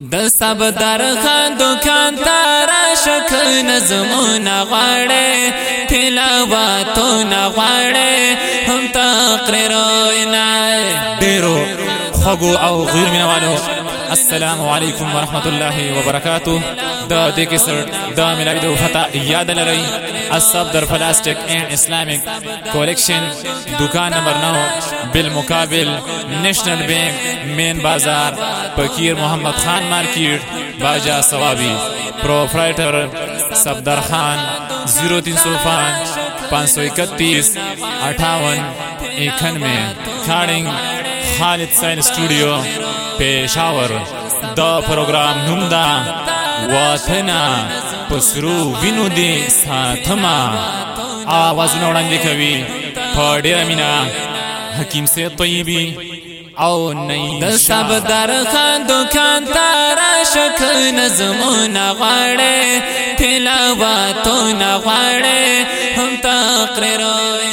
د سب در خان دکان تارا شک نظم نغاڑے تلاواتو نغاڑے ہم تقریر وینای. دیرو خوگو او غیر مینوالو. السلام علیکم ورحمت الله وبرکاتہ دا دې سر دا ملای دو یاد لري اصب در پلاستیک اینڈ اسلامک کولیکشن دکان نمبر 9 بالمقابل نیشنل بینک مین بازار فقیر محمد خان مارکیٹ باجا ثوابی پروپرائٹر صفدر خان زیرو تین سو پانچ پانچ سو اکتیس اٹھاون ایکھن میں کھاڑنگ خالد سین اسٹوڈیو پیشاور دا پروگرام نمدا واتنا پسرو وینو دی ساتما آواز نوڑان دیکھوی پھاڑی رمینا حکیم سے طیبی او نئی د سب در خان دکان تارا شک نظم نغاڑے تلاواتو نغاڑے هم تقریر وینا